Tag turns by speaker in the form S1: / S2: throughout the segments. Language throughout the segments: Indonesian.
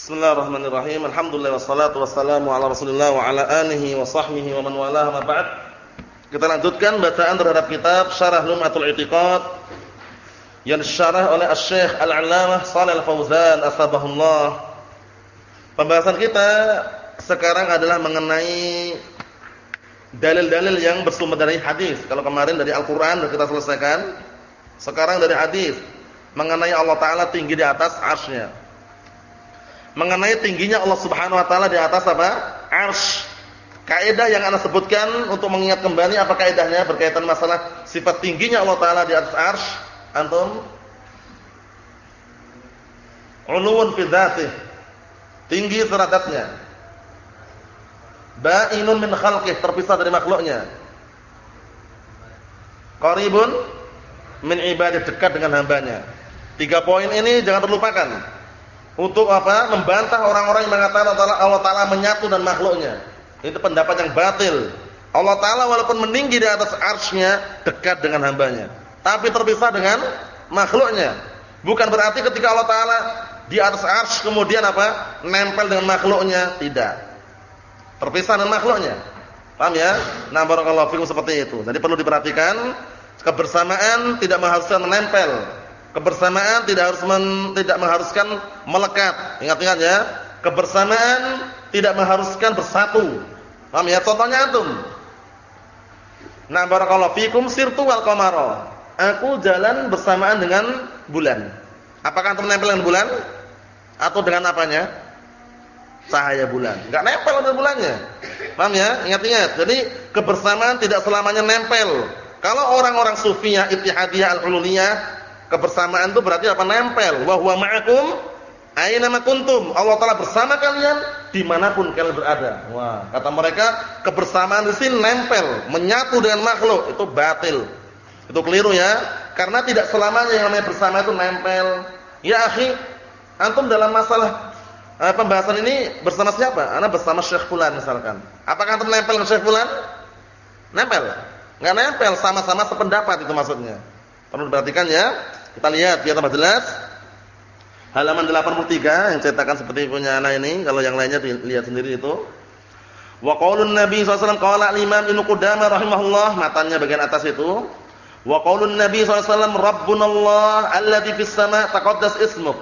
S1: Bismillahirrahmanirrahim. Alhamdulillah wassalatu wassalamu ala Rasulillah wa ala alihi wa sahbihi wa man walaha ma ba'd. Kita lanjutkan bacaan terhadap kitab Syarah Lum'atul I'tiqad yang disyarah oleh Asy-Syaikh Al-'Allamah Shalal Fauzan asbahullah. Pembahasan kita sekarang adalah mengenai dalil-dalil yang bersumber dari hadis. Kalau kemarin dari Al-Qur'an sudah kita selesaikan, sekarang dari hadis mengenai Allah taala tinggi di atas arsy-Nya. Mengenai tingginya Allah Subhanahu wa taala di atas apa? Arsy. Kaidah yang Anda sebutkan untuk mengingat kembali apa kaidahnya berkaitan masalah sifat tingginya Allah taala di atas arsy? Antum? Uluwun fi dzatih. Tinggi terhadapnya. Ba'inun min khalqih, terpisah dari makhluknya. Qaribun min ibadah dekat dengan hambanya. Tiga poin ini jangan terlupakan. Untuk apa? Membantah orang-orang yang mengatakan Allah Taala menyatu dan makhluknya. Itu pendapat yang batil. Allah Taala walaupun meninggi di atas arsy-Nya dekat dengan hambanya, tapi terpisah dengan makhluknya. Bukan berarti ketika Allah Taala di atas arsy kemudian apa? nempel dengan makhluknya, tidak. Terpisah dengan makhluknya. Paham ya? Nah, barakallahu fikum seperti itu. Jadi perlu diperhatikan kebersamaan tidak mengharuskan menempel Kebersamaan tidak harus men, tidak mengharuskan melekat. Ingat-ingat ya. Kebersamaan tidak mengharuskan bersatu. Paham ya? Contohnya antum. Nah, barakallahu fikum sirtu wal qamara. Aku jalan bersamaan dengan bulan. Apakah antum nempel dengan bulan? Atau dengan apanya? Cahaya bulan. Enggak nempel dengan bulannya. Paham ya? Ingat-ingat. Jadi kebersamaan tidak selamanya nempel. Kalau orang-orang sufiyah, ittihadiyah, al-hululiyah Kebersamaan itu berarti apa? Nempel. Wa huwa ma'akum aina kuntum. Allah Taala bersama kalian di mana pun kalian berada. Wah, kata mereka kebersamaan di sini nempel, menyatu dengan makhluk itu batil. Itu keliru ya. Karena tidak selamanya yang namanya bersama itu nempel. Ya akhi, antum dalam masalah eh, pembahasan ini bersama siapa? Ana bersama Syekh Fulan misalkan. Apakah antum nempel dengan Syekh Fulan? Nempel. Enggak nempel, sama-sama sependapat itu maksudnya. Perlu diperhatikan ya. Kita lihat biar tambah jelas. Halaman 83 yang cetakan seperti punya anak ini, kalau yang lainnya dilihat sendiri itu. Wa qaulun Nabi SAW qala al-Imam Ibnu Qudamah rahimahullah, matanya bagian atas itu. Wa qaulun Nabi SAW Rabbunallah alladzi fis sama' taqaddas ismuk.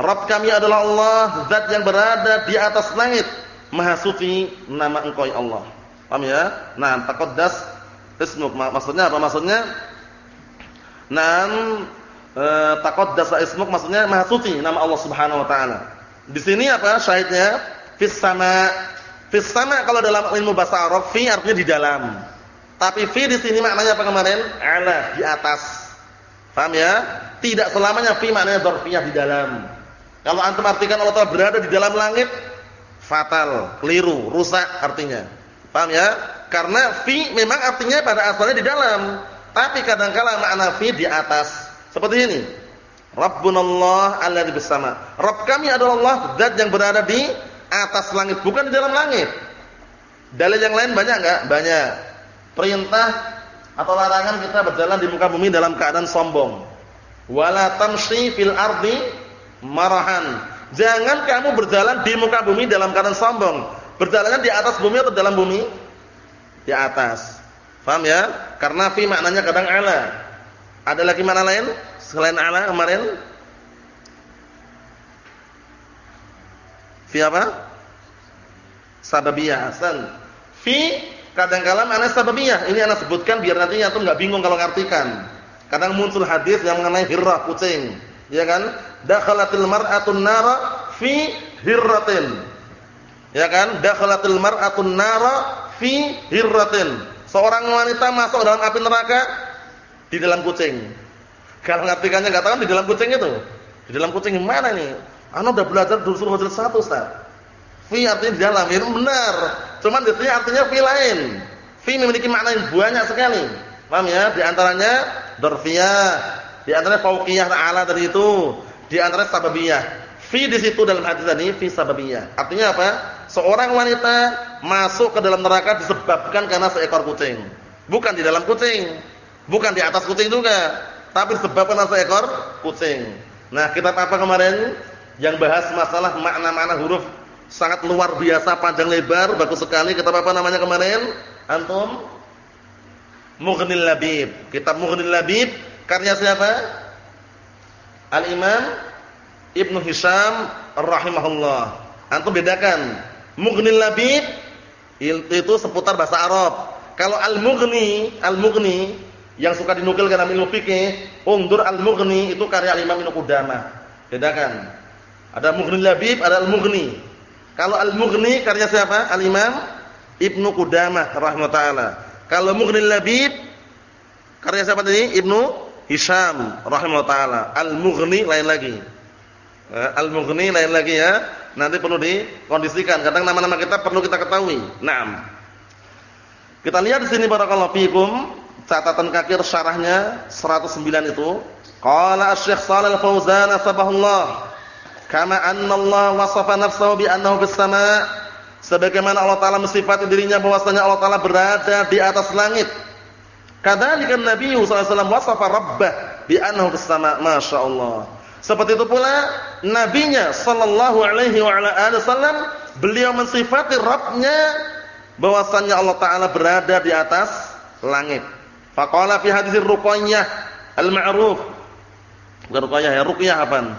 S1: Rabb kami adalah Allah, zat yang berada di atas langit, maha suci nama Engkau ya Allah. Paham ya? Nah, taqaddas ismuk maksudnya apa? Maksudnya Naam e, taqaddasa ismuk maksudnya maha suci nama Allah Subhanahu wa taala. Di sini apa syahidnya? Fis sama. Fis sama kalau dalam ilmu bahasa Arab fi artinya di dalam. Tapi fi di sini maknanya apa kemarin? Ala, di atas. Paham ya? Tidak selamanya fi maknanya dzarfiyah di dalam. Kalau antum artikan Allah Taala berada di dalam langit, fatal, keliru, rusak artinya. Paham ya? Karena fi memang artinya pada asalnya di dalam. Tapi kadangkala makna fi di atas. Seperti ini. Rabbunallah alladzi bersama. Rabb kami adalah Allah zat yang berada di atas langit, bukan di dalam langit. Dalil yang lain banyak enggak? Banyak. Perintah atau larangan kita berjalan di muka bumi dalam keadaan sombong. Wala tamshi fil ardi marahan. Jangan kamu berjalan di muka bumi dalam keadaan sombong. Berjalannya di atas bumi atau dalam bumi? Di atas. Paham ya? Karena fi maknanya kadang ala. Ada lagi makna lain selain ala kemarin? Fi apa? Sababiyah. Hasan. Fi kadang-kala makna sababiyah. Ini anak sebutkan biar nantinya tuh enggak bingung kalau ngartikan. Kadang muncul hadis yang mengenai hirrah kucing. Ya kan? Dakhalatil mar'atun nara fi hirratin. Ya kan? Dakhalatil mar'atun nara fi hirratin Seorang wanita masuk dalam api neraka di dalam kucing. Kalau ngartikannya enggak tahu di dalam kucing itu. Di dalam kucing mana nih? Anu udah belajar surah hujrat satu, Ustaz. Fi artinya di dalam, itu benar. Cuman di artinya fi lain. Fi memiliki makna yang banyak sekali. Paham ya? Di antaranya dzarfiyah, di antaranya fauqiyah ala tadi itu, di antaranya sababiyah. Fi di situ dalam hadis tadi fi sababiyah. Artinya apa? Seorang wanita masuk ke dalam neraka disebabkan karena seekor kucing. Bukan di dalam kucing, bukan di atas kucing juga, tapi disebabkan karena seekor kucing. Nah, kitab apa kemarin? Yang bahas masalah makna-makna huruf. Sangat luar biasa panjang lebar bagus sekali. Kitab apa namanya kemarin? Antum? Mughnil Labib. Kitab Mughnil Labib karya siapa? Al-Imam Ibnu Hisham rahimahullah antum bedakan Mughnil Labib itu seputar bahasa Arab kalau Al-Mughni Al-Mughni yang suka dinukilkan dalam ilmu fikih undur Al-Mughni itu karya Al-Imam Ibnu Qudamah bedakan ada Mughnil Labib ada Al-Mughni kalau Al-Mughni karya siapa? Al-Imam Ibnu Qudamah rahimahutaala. Kalau Mughnil Labib karya siapa tadi? Ibnu Hisham rahimahutaala. Al-Mughni lain lagi. Eh, Al-Mughni lain lagi ya. Nanti perlu dikondisikan. Kadang nama-nama kita perlu kita ketahui. Naam. Kita lihat di sini barakallahu fikum catatan kaki syarahnya 109 itu. Qala Asy-Syaikh Shalal Fauzan sabahullah Kama anna Allah wasafa nafsahu bi annahu fis sama' sebagaimana Allah taala mensifati dirinya bahwasanya Allah taala berada di atas langit. Kadzalika Nabi sallallahu alaihi wasallam wasafa rabbah bi annahu fis sama'. Masyaallah. Seperti itu pula nabinya sallallahu alaihi wa ala wasallam beliau mensifati Rabbnya bahwasanya Allah taala berada di atas langit. Faqala fi hadis ruqayyah al-ma'ruf. Ruqayyah ya, ruqyah apaan?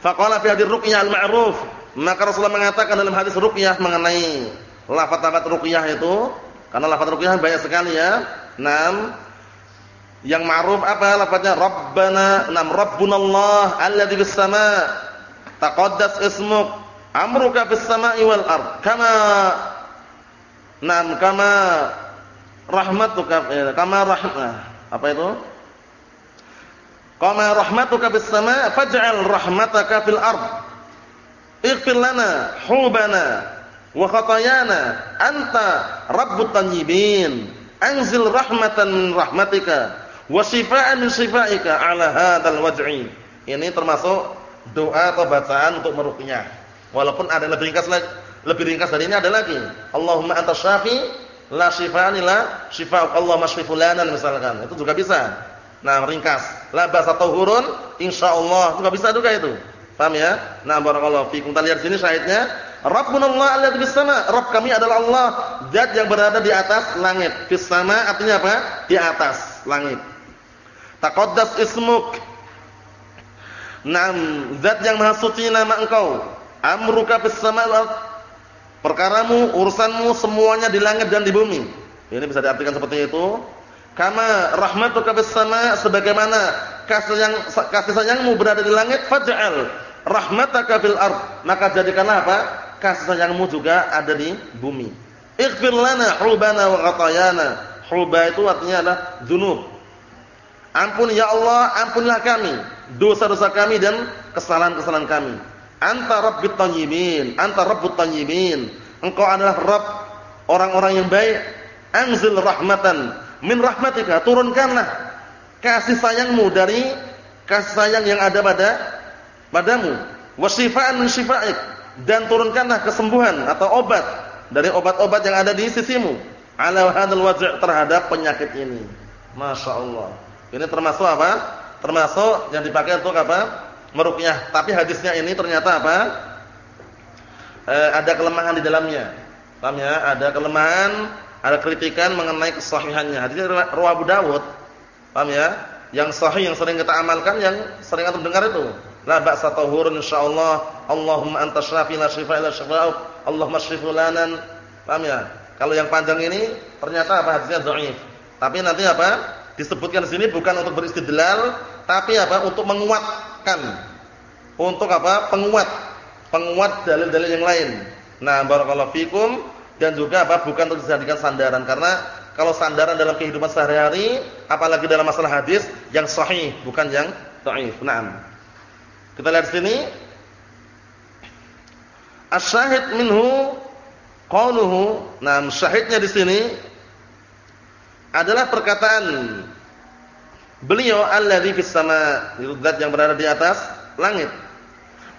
S1: Faqala fi hadis ruqyah al-ma'ruf, maka Rasulullah mengatakan dalam hadis ruqyah mengenai lafaz-lafaz ruqyah itu, karena lafaz ruqyah banyak sekali ya. Naam. Yang ma'ruf apa lafaznya? Rabbana, nam Rabbunallah alladzi bis sama' taqaddas ismuk amruka fis sama'i wal ard kama nam kama rahmatuka eh, kama rahmah apa itu Qama rahmatuka bis sama' faj'al rahmataka fil ard. Ighfir lana hubana wa khatayana anta rabbut tayyibin. Anzil rahmatan rahmatika wa shifaa'an min shifaa'ika ala hadzal waj'i. Ini termasuk doa atau bacaan untuk meruqyah. Walaupun ada lebih ringkas lagi, lebih ringkas dari ini ada lagi. Allahumma anta syafi la shifaa'an illa shifaa' Allah masfi fulanan misalkan. Itu juga bisa. Nah, ringkas. La basa tahurun insyaallah. Juga bisa juga itu. Paham ya? Nah, barakallahu fikum. Kita lihat sini syahidnya. Rabbuna Allah alladzi bis sama. Rabb kami adalah Allah, zat yang berada di atas langit. Sama artinya apa? Di atas langit. Taqaddas ismuk. Naam, zat yang maha suci nama Engkau. Amruka fis sama Perkaramu, urusanmu semuanya di langit dan di bumi. Ini bisa diartikan seperti itu. Kama rahmatuka bis sama sebagaimana kasih sayang kasih sayangmu berada di langit faj'al rahmataka fil ard maka jadikanlah apa kasih sayangmu juga ada di bumi ighfir lana hubana wa ghatayana huba itu artinya adalah dzunub ampun ya Allah ampunilah kami dosa-dosa kami dan kesalahan-kesalahan kami. Anta rabbut tayyibin anta rabbut tayyibin engkau adalah rabb orang-orang yang baik. Anzil rahmatan min rahmatika turunkanlah kasih sayangmu dari kasih sayang yang ada pada padamu. Wasifaan min syifaik dan turunkanlah kesembuhan atau obat dari obat-obat yang ada di sisimu. Ala hadzal waj' terhadap penyakit ini. Masya Allah ini termasuk apa termasuk yang dipakai untuk apa meruqyah tapi hadisnya ini ternyata apa e, ada kelemahan di dalamnya paham ya ada kelemahan ada kritikan mengenai kesahihannya. Hadisnya riwayat Abu Dawud. Paham ya? Yang sahih yang sering kita amalkan yang sering kita dengar itu. La ba'sa tahurun insyaallah. Allahumma anta syafi la syifa illa syifa'uk. Allahumma fulanan. Paham ya? Kalau yang panjang ini ternyata apa hadisnya dhaif. Tapi nanti apa? Disebutkan di sini bukan untuk beristidlal, tapi apa? Untuk menguatkan. Untuk apa? Penguat. Penguat dalil-dalil yang lain. Nah, barakallahu fikum dan juga apa bukan untuk dijadikan sandaran karena kalau sandaran dalam kehidupan sehari-hari apalagi dalam masalah hadis yang sahih bukan yang dhaif. Naam. Kita lihat sini As-syahid minhu qauluhu. Nah, syahidnya di sini adalah perkataan beliau alladzi fis sama, zat yang berada di atas langit.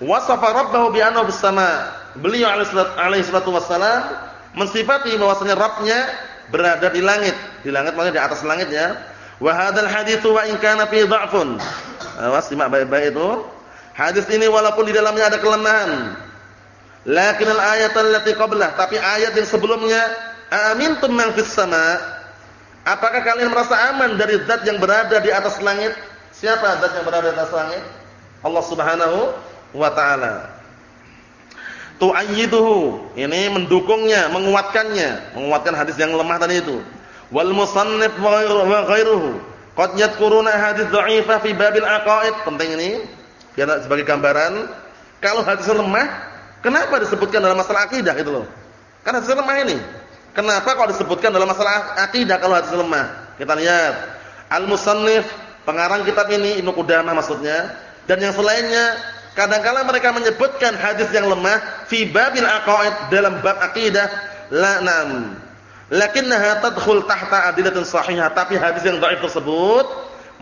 S1: Wasafa rabbahu bi annahu fis sama. Beliau alaihi salatu wassalam mensifati bahwasanya Rabbnya berada di langit. Di langit maksudnya di atas langit ya. Wa hadzal haditsu wa in kana fi dha'fun. Awas simak baik-baik itu. Hadis ini walaupun di dalamnya ada kelemahan. Lakin al-ayat allati qablah, tapi ayat yang sebelumnya, amintum man fis sama? Apakah kalian merasa aman dari zat yang berada di atas langit? Siapa zat yang berada di atas langit? Allah Subhanahu wa taala. Tu'ayyiduhu, ini mendukungnya, menguatkannya, menguatkan hadis yang lemah tadi itu. Wal musannif wa ghairuhu qad yadhkuruna hadis dha'ifah fi babil aqaid. Penting ini biar sebagai gambaran. Kalau hadis lemah, kenapa disebutkan dalam masalah akidah gitu loh? Karena hadis lemah ini. Kenapa kalau disebutkan dalam masalah akidah kalau hadis lemah? Kita lihat. Al-musannif pengarang kitab ini Ibnu Qudamah maksudnya. Dan yang selainnya kadang-kala mereka menyebutkan hadis yang lemah fi babil aqaid dalam bab akidah la nam lakinnaha tadkhul tahta adilatun sahihah. Tapi hadis yang dhaif tersebut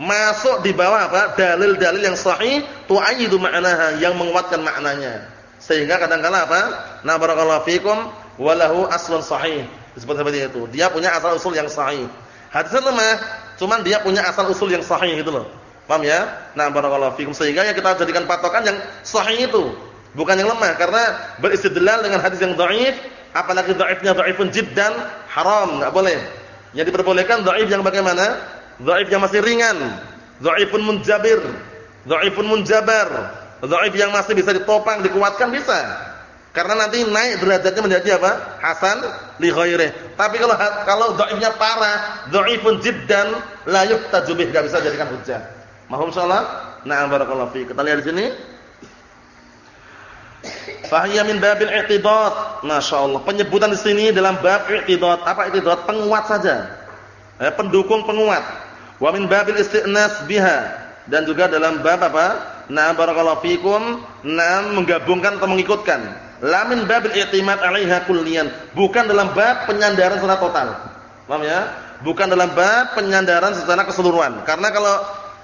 S1: masuk di bawah apa? Dalil-dalil yang sahih tu'ayyidu ma'naha yang menguatkan maknanya. Sehingga kadang-kala apa? Na barakallahu fikum walahu aslun sahih disebut seperti itu dia punya asal usul yang sahih hadis lemah cuman dia punya asal usul yang sahih gitu loh Paham ya? Nah, barakallahu fikum sehingga yang kita jadikan patokan yang sahih itu, bukan yang lemah karena beristidlal dengan hadis yang dhaif, apalagi dhaifnya dhaifun jiddan, haram, enggak boleh. Yang diperbolehkan dhaif yang bagaimana? Dhaif yang masih ringan, dhaifun munjabir, dhaifun munjabar, dhaif yang masih bisa ditopang, dikuatkan bisa. Karena nanti naik derajatnya menjadi apa? Hasan li ghairih. Tapi kalau kalau dhaifnya parah, dhaifun jiddan, la yuhtaju bih, enggak bisa jadikan hujjah. Mahum salat? Na'am barakallahu fi. Kita lihat di sini. Fahiya min babil i'tidad. Masyaallah. Penyebutan di sini dalam bab i'tidad. Apa i'tidad? Penguat saja. Eh, pendukung penguat. Wa min babil isti'nas biha. Dan juga dalam bab apa? Na'am barakallahu fikum. Na'am menggabungkan atau mengikutkan. La min babil i'timad 'alaiha kulliyan. Bukan dalam bab penyandaran secara total. Paham ya? Bukan dalam bab penyandaran secara keseluruhan. Karena kalau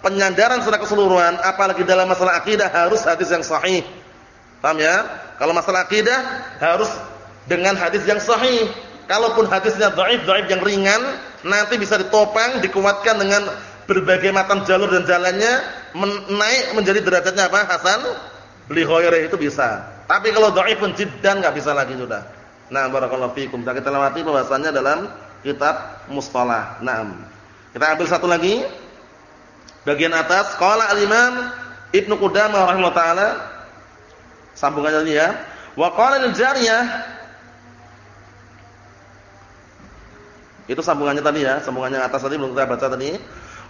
S1: penyandaran secara keseluruhan apalagi dalam masalah akidah harus hadis yang sahih. Paham ya? Kalau masalah akidah harus dengan hadis yang sahih. Kalaupun hadisnya dhaif, dhaif yang ringan, nanti bisa ditopang, dikuatkan dengan berbagai macam jalur dan jalannya naik menjadi derajatnya apa? Hasan li itu bisa. Tapi kalau dhaifun jiddan enggak bisa lagi sudah. Nah, barakallahu fikum. Kita lewati pembahasannya dalam kitab Mustalah. Naam. Kita ambil satu lagi. Bagian atas qala al-Imam Ibnu Qudamah rahimahullah taala sambungannya ini ya. Wa qala al-Jariyah Itu sambungannya tadi ya, sambungannya atas tadi belum kita baca tadi.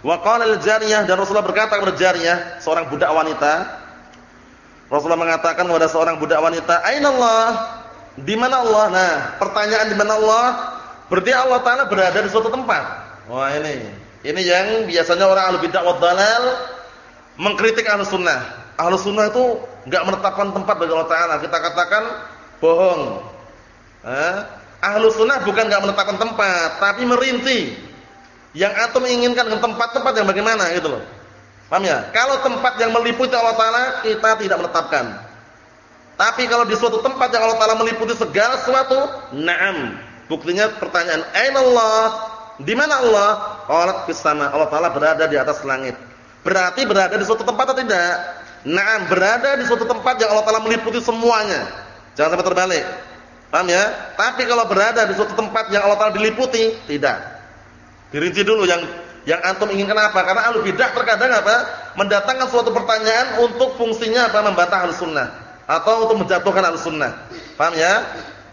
S1: Wa qala al-Jariyah dan Rasulullah berkata kepada Jariyah, seorang budak wanita. Rasulullah mengatakan kepada seorang budak wanita, "Aina Allah?" Di mana Allah? Nah, pertanyaan di mana Allah? Berarti Allah Taala berada di suatu tempat. Wah, ini. Ini yang biasanya orang ahlu bid'ah wa dalal mengkritik ahlu sunnah. Ahlu sunnah itu enggak menetapkan tempat bagi Allah Ta'ala. Kita katakan bohong. Eh? Ahlu sunnah bukan enggak menetapkan tempat, tapi merinci. Yang atom inginkan dengan tempat-tempat yang bagaimana gitu loh. Paham ya? Kalau tempat yang meliputi Allah Ta'ala, kita tidak menetapkan. Tapi kalau di suatu tempat yang Allah Ta'ala meliputi segala sesuatu, na'am. Buktinya pertanyaan, Aina Allah? Di mana Allah? Qalat fis sama. Allah Taala berada di atas langit. Berarti berada di suatu tempat atau tidak? Nah, berada di suatu tempat yang Allah Taala meliputi semuanya. Jangan sampai terbalik. Paham ya? Tapi kalau berada di suatu tempat yang Allah Taala diliputi, tidak. Dirinci dulu yang yang antum inginkan apa? Karena ahlu bidah terkadang apa? Mendatangkan suatu pertanyaan untuk fungsinya apa? Membantah ahlu sunnah atau untuk menjatuhkan ahlu sunnah. Paham ya?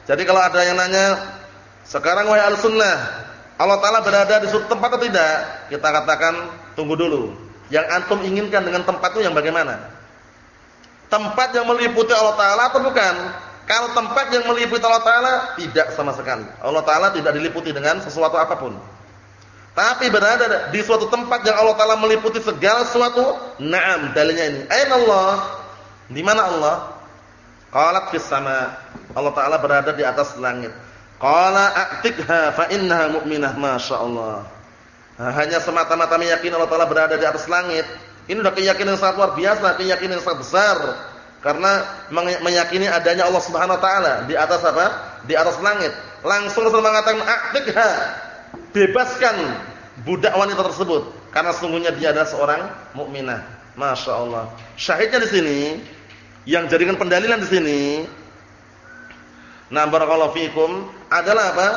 S1: Jadi kalau ada yang nanya, sekarang wahai ahlu sunnah, Allah Taala berada di suatu tempat atau tidak? Kita katakan tunggu dulu. Yang antum inginkan dengan tempat itu yang bagaimana? Tempat yang meliputi Allah Taala atau bukan? Kalau tempat yang meliputi Allah Taala tidak sama sekali. Allah Taala tidak diliputi dengan sesuatu apa pun. Tapi berada di suatu tempat yang Allah Taala meliputi segala sesuatu. Naam, dalilnya ini. Aina Allah? Di mana Allah? Qalat fis sama. Allah Taala berada di atas langit. Qala a'tikha fa innaha mu'minah masyaallah. Nah, hanya semata-mata meyakini Allah Taala berada di atas langit. Ini sudah keyakinan yang sangat luar biasa, keyakinan yang sangat besar. Karena meyakini adanya Allah Subhanahu wa taala di atas apa? Di atas langit. Langsung Rasul mengatakan a'tikha. Bebaskan budak wanita tersebut karena sungguhnya dia adalah seorang mukminah. Masya Allah. Syahidnya di sini, yang jadikan pendalilan di sini, nah barakallahu fiikum adalah apa?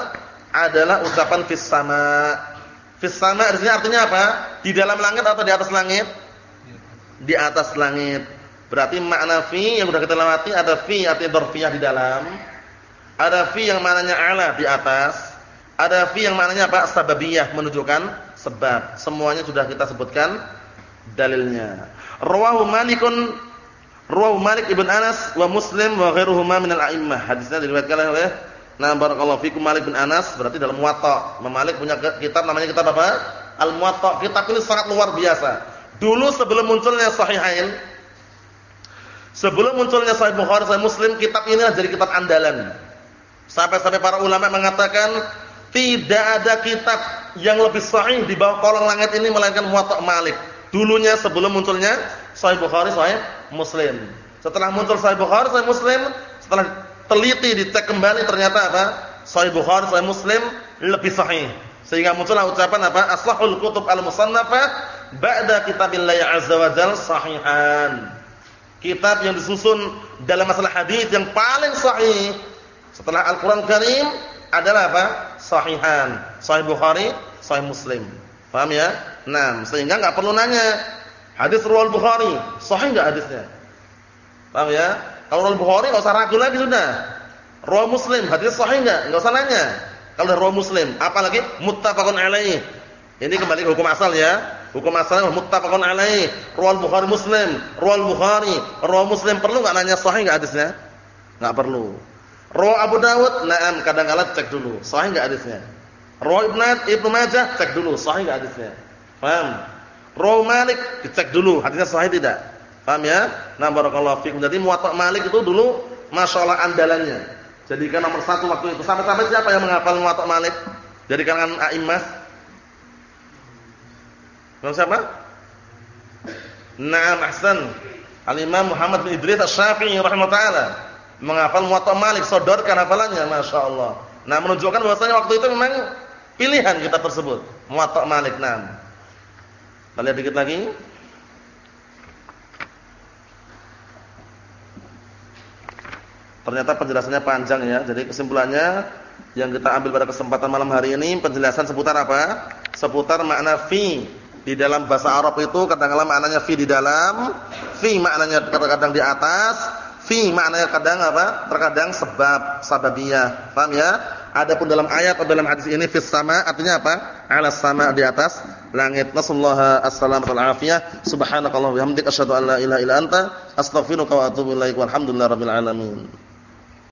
S1: Adalah ucapan fis sama. Fis sama artinya artinya apa? Di dalam langit atau di atas langit? Di atas langit. Berarti makna fi yang sudah kita lewati ada fi artinya dzarfiyah di dalam. Ada fi yang maknanya ala di atas. Ada fi yang maknanya apa? Sababiyah menunjukkan sebab. Semuanya sudah kita sebutkan dalilnya. Rawahu Malikun Rawahu Malik ibn Anas wa Muslim wa ghairuhuma min al-a'immah. Hadisnya diriwayatkan oleh Nah barakallahu fikum Malik bin Anas berarti dalam Muwatta. Malik punya kitab namanya kitab apa? Al-Muwatta. Kitab ini sangat luar biasa. Dulu sebelum munculnya Sahihain sebelum munculnya Sahih Bukhari, Sahih Muslim, kitab ini jadi kitab andalan. Sampai-sampai para ulama mengatakan tidak ada kitab yang lebih sahih di bawah kolong langit ini melainkan Muwatta Malik. Dulunya sebelum munculnya Sahih Bukhari, Sahih Muslim. Setelah muncul Sahih Bukhari, Sahih Muslim, setelah teliti dicek kembali ternyata apa? Sahih Bukhari, Sahih Muslim lebih sahih. Sehingga muncullah ucapan apa? Aslahul kutub al-musannafah ba'da kitabillahi azza wa jalla sahihan. Kitab yang disusun dalam masalah hadis yang paling sahih setelah Al-Qur'an Karim adalah apa? Sahihan. Sahih Bukhari, Sahih Muslim. Paham ya? Nah, sehingga enggak perlu nanya hadis riwayat Bukhari, sahih enggak hadisnya? Paham ya? Kalau riwayat Bukhari enggak usah ragu lagi sudah. Riwayat Muslim, hadis sahih enggak? Enggak usah nanya. Kalau riwayat Muslim, apalagi muttafaqun alaih. Ini kembali ke hukum asal ya. Hukum asal muttafaqun alaih. Riwayat Bukhari Muslim, riwayat Bukhari, riwayat Muslim perlu enggak nanya sahih enggak hadisnya? Enggak perlu. Riwayat Abu Dawud, na'am kadang-kala cek dulu, sahih enggak hadisnya? Rawi Ibnu Ibnu Majah cek dulu sahih enggak hadisnya. Paham? Rawi Malik dicek dulu hadisnya sahih tidak. Paham ya? Nah barakallahu fikum. Jadi Muwatta Malik itu dulu masyaallah andalannya. Jadikan nomor satu waktu itu. Sampai-sampai siapa yang menghafal Muwatta Malik? Dari kalangan a'immas? Nama siapa? Naam Ahsan. Al-Imam Muhammad bin Idris Asy-Syafi'i rahimahullah taala menghafal Muwatta Malik, sodorkan hafalannya masyaallah. Nah, menunjukkan bahwasanya waktu itu memang pilihan kita tersebut. Muwatta Malik. Nah. Kita lihat dikit lagi. Ternyata penjelasannya panjang ya. Jadi kesimpulannya yang kita ambil pada kesempatan malam hari ini penjelasan seputar apa? Seputar makna fi. Di dalam bahasa Arab itu kadang-kadang maknanya fi di dalam, fi maknanya kadang-kadang di atas, fi maknanya kadang apa? Terkadang sebab, sababiyah. Paham ya? Adapun dalam ayat atau dalam hadis ini fis sama artinya apa? Ala sama di atas langit. Nasallahu as-salamata wal afiyah. Subhanakallahumma wa bihamdika asyhadu an la ilaha illa anta astaghfiruka wa atubu ilaik. Walhamdulillahirabbil alamin.